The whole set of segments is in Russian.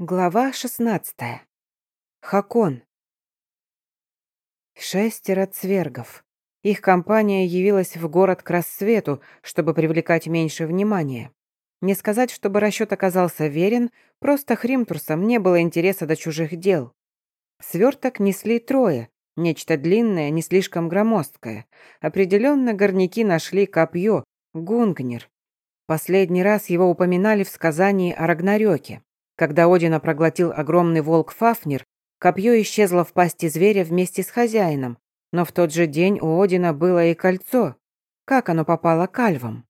Глава 16. Хакон. Шестеро цвергов. Их компания явилась в город к рассвету, чтобы привлекать меньше внимания. Не сказать, чтобы расчет оказался верен, просто Хримтурсам не было интереса до чужих дел. Сверток несли трое, нечто длинное, не слишком громоздкое. Определенно горняки нашли копье, гунгнер. Последний раз его упоминали в сказании о Рагнарёке. Когда Одина проглотил огромный волк Фафнир, копье исчезло в пасти зверя вместе с хозяином, но в тот же день у Одина было и кольцо. Как оно попало к альвам?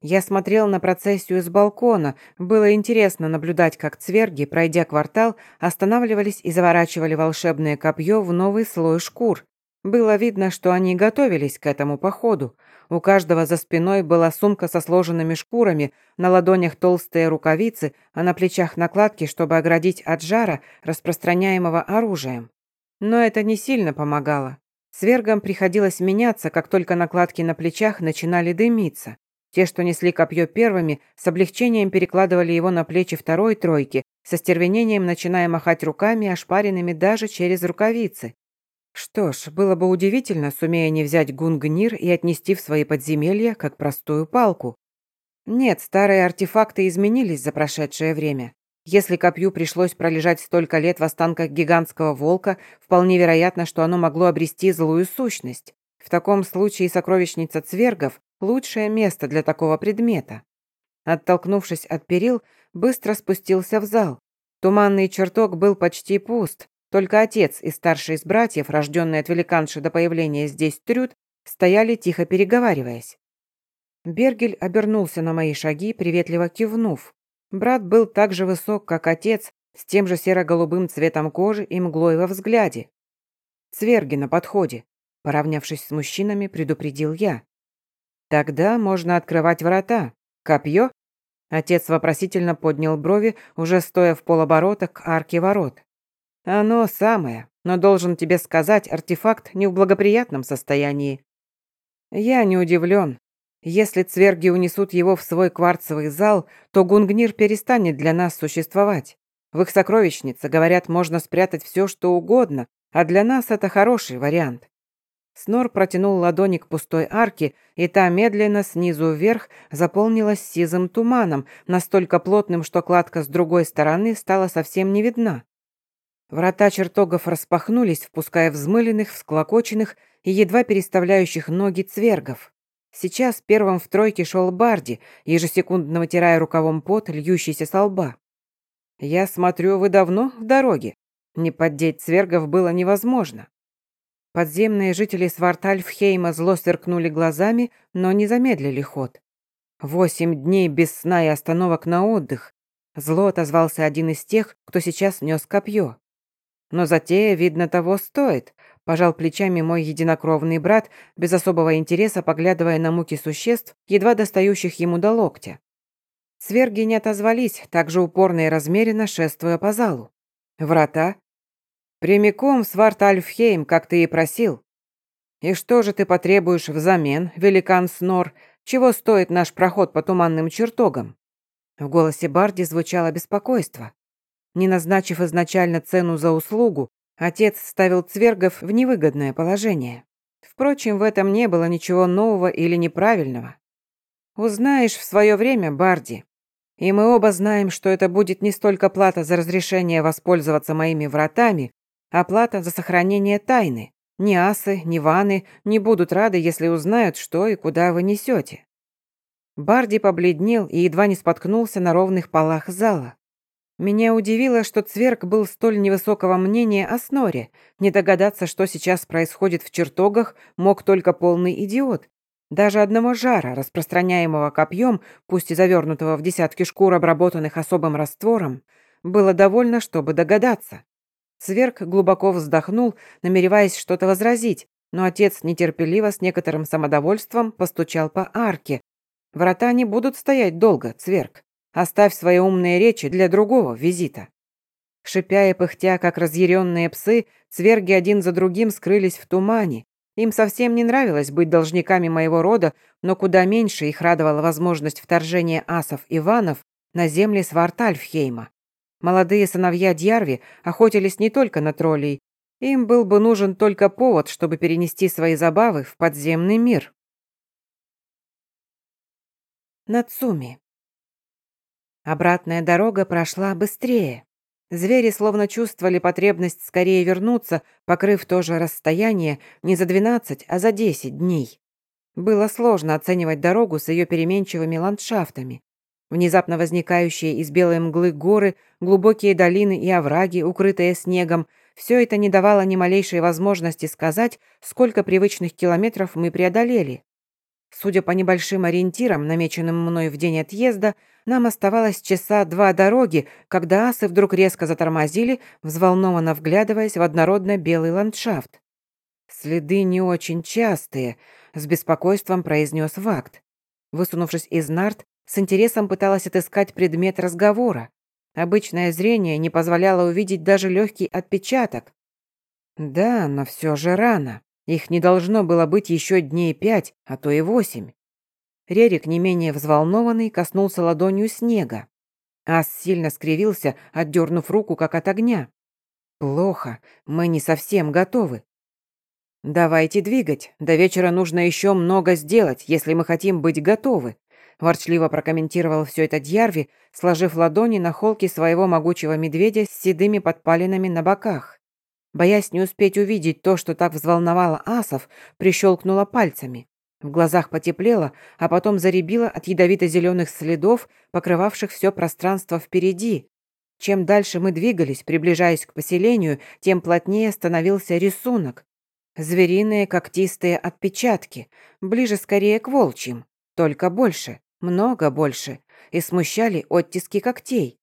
Я смотрел на процессию с балкона. Было интересно наблюдать, как цверги, пройдя квартал, останавливались и заворачивали волшебное копье в новый слой шкур. Было видно, что они готовились к этому походу. У каждого за спиной была сумка со сложенными шкурами, на ладонях толстые рукавицы, а на плечах накладки, чтобы оградить от жара, распространяемого оружием. Но это не сильно помогало. Свергам приходилось меняться, как только накладки на плечах начинали дымиться. Те, что несли копье первыми, с облегчением перекладывали его на плечи второй тройки, со стервенением начиная махать руками, ошпаренными даже через рукавицы. Что ж, было бы удивительно, сумея не взять гунгнир и отнести в свои подземелья, как простую палку. Нет, старые артефакты изменились за прошедшее время. Если копью пришлось пролежать столько лет в останках гигантского волка, вполне вероятно, что оно могло обрести злую сущность. В таком случае сокровищница цвергов – лучшее место для такого предмета. Оттолкнувшись от перил, быстро спустился в зал. Туманный чертог был почти пуст, только отец и старший из братьев, рожденный от великанши до появления здесь Трюд, стояли тихо переговариваясь. Бергель обернулся на мои шаги, приветливо кивнув. Брат был так же высок, как отец, с тем же серо-голубым цветом кожи и мглой во взгляде. «Цверги на подходе», — поравнявшись с мужчинами, предупредил я. «Тогда можно открывать врата. Копье?» Отец вопросительно поднял брови, уже стоя в полоборота к арке ворот. «Оно самое, но должен тебе сказать, артефакт не в благоприятном состоянии». «Я не удивлен. Если цверги унесут его в свой кварцевый зал, то Гунгнир перестанет для нас существовать. В их сокровищнице, говорят, можно спрятать все, что угодно, а для нас это хороший вариант». Снор протянул ладони к пустой арке, и та медленно снизу вверх заполнилась сизым туманом, настолько плотным, что кладка с другой стороны стала совсем не видна. Врата чертогов распахнулись, впуская взмыленных, всклокоченных и едва переставляющих ноги цвергов. Сейчас первым в тройке шел Барди, ежесекундно вытирая рукавом пот, льющийся со лба. «Я смотрю, вы давно в дороге. Не поддеть цвергов было невозможно». Подземные жители Свартальфхейма зло сверкнули глазами, но не замедлили ход. Восемь дней без сна и остановок на отдых. Зло отозвался один из тех, кто сейчас нес копье. Но затея, видно, того стоит, пожал плечами мой единокровный брат, без особого интереса поглядывая на муки существ, едва достающих ему до локтя. Сверги не отозвались, так же упорно и размеренно шествуя по залу. Врата. Прямиком в Сварт-Альфхейм, как ты и просил. И что же ты потребуешь взамен, великан Снор? Чего стоит наш проход по туманным чертогам? В голосе Барди звучало беспокойство. Не назначив изначально цену за услугу, отец ставил цвергов в невыгодное положение. Впрочем, в этом не было ничего нового или неправильного. Узнаешь в свое время, Барди. И мы оба знаем, что это будет не столько плата за разрешение воспользоваться моими вратами, а плата за сохранение тайны. Ни асы, ни ваны не будут рады, если узнают, что и куда вы несете. Барди побледнел и едва не споткнулся на ровных полах зала. Меня удивило, что Цверк был столь невысокого мнения о Сноре. Не догадаться, что сейчас происходит в чертогах, мог только полный идиот. Даже одного жара, распространяемого копьем, пусть и завернутого в десятки шкур, обработанных особым раствором, было довольно, чтобы догадаться. Цверк глубоко вздохнул, намереваясь что-то возразить, но отец нетерпеливо с некоторым самодовольством постучал по арке. «Врата не будут стоять долго, Цверк. Оставь свои умные речи для другого визита». Шипя и пыхтя, как разъяренные псы, цверги один за другим скрылись в тумане. Им совсем не нравилось быть должниками моего рода, но куда меньше их радовала возможность вторжения асов и ванов на земли Свартальфхейма. Молодые сыновья Дьярви охотились не только на троллей. Им был бы нужен только повод, чтобы перенести свои забавы в подземный мир. Нацуми. Обратная дорога прошла быстрее. Звери словно чувствовали потребность скорее вернуться, покрыв то же расстояние не за 12, а за 10 дней. Было сложно оценивать дорогу с ее переменчивыми ландшафтами. Внезапно возникающие из белой мглы горы, глубокие долины и овраги, укрытые снегом, все это не давало ни малейшей возможности сказать, сколько привычных километров мы преодолели. Судя по небольшим ориентирам, намеченным мной в день отъезда, нам оставалось часа два дороги, когда асы вдруг резко затормозили, взволнованно вглядываясь в однородно белый ландшафт. «Следы не очень частые», — с беспокойством произнес Вакт. Высунувшись из нарт, с интересом пыталась отыскать предмет разговора. Обычное зрение не позволяло увидеть даже легкий отпечаток. Да, но все же рано. Их не должно было быть еще дней пять, а то и восемь. Рерик, не менее взволнованный, коснулся ладонью снега. Ас сильно скривился, отдернув руку, как от огня. «Плохо, мы не совсем готовы. Давайте двигать. До вечера нужно еще много сделать, если мы хотим быть готовы», ворчливо прокомментировал все это Дьярви, сложив ладони на холке своего могучего медведя с седыми подпалинами на боках. Боясь не успеть увидеть то, что так взволновало асов, прищелкнула пальцами. В глазах потеплело, а потом заребило от ядовито-зеленых следов, покрывавших все пространство впереди. Чем дальше мы двигались, приближаясь к поселению, тем плотнее становился рисунок. Звериные когтистые отпечатки, ближе скорее к волчьим, только больше много больше, и смущали оттиски когтей.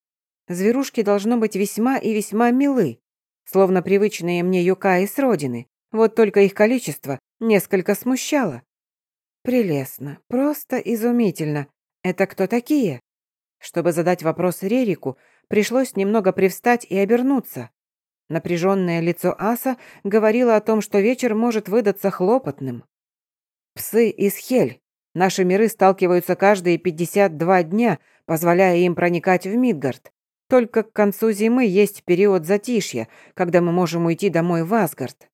Зверушки должно быть весьма и весьма милы, словно привычные мне юкаи с родины, вот только их количество несколько смущало. Прелестно, просто изумительно. Это кто такие? Чтобы задать вопрос Рерику, пришлось немного привстать и обернуться. Напряженное лицо Аса говорило о том, что вечер может выдаться хлопотным. «Псы из Хель», Наши миры сталкиваются каждые 52 дня, позволяя им проникать в Мидгард. Только к концу зимы есть период затишья, когда мы можем уйти домой в Асгард.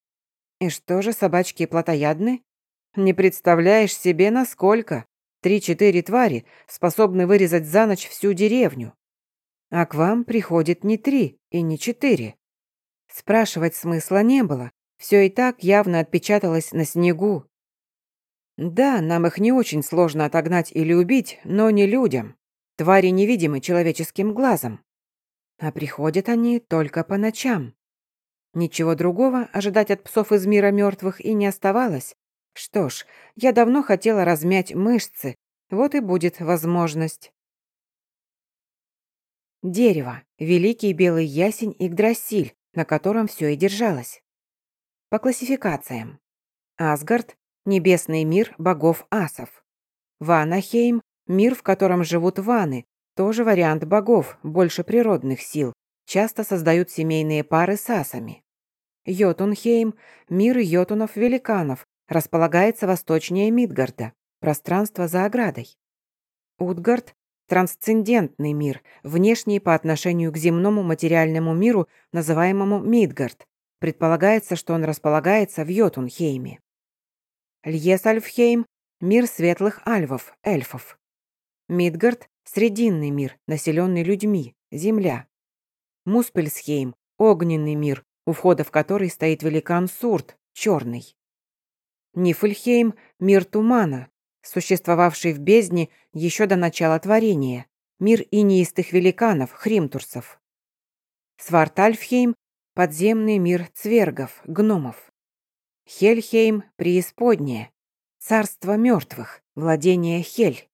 И что же, собачки плотоядны? Не представляешь себе, насколько. Три-четыре твари способны вырезать за ночь всю деревню. А к вам приходит не три и не четыре. Спрашивать смысла не было. Все и так явно отпечаталось на снегу, да, нам их не очень сложно отогнать или убить, но не людям. Твари невидимы человеческим глазом. А приходят они только по ночам. Ничего другого ожидать от псов из мира мертвых и не оставалось. Что ж, я давно хотела размять мышцы, вот и будет возможность. Дерево. Великий белый ясень Игдрасиль, на котором все и держалось. По классификациям. Асгард небесный мир богов асов. Ванахейм – мир, в котором живут ваны, тоже вариант богов, больше природных сил, часто создают семейные пары с асами. Йотунхейм – мир йотунов-великанов, располагается восточнее Мидгарда, пространство за оградой. Утгард – трансцендентный мир, внешний по отношению к земному материальному миру, называемому Мидгард. Предполагается, что он располагается в Йотунхейме. Льесальфхейм – мир светлых альвов, эльфов. Мидгард – срединный мир, населенный людьми, земля. Муспельсхейм – огненный мир, у входа в который стоит великан Сурт, черный. Нифльхейм – мир тумана, существовавший в бездне еще до начала творения, мир инеистых великанов, хримтурсов. Свартальфхейм – подземный мир цвергов, гномов. Хельхейм – преисподняя. Царство мертвых, владение Хель.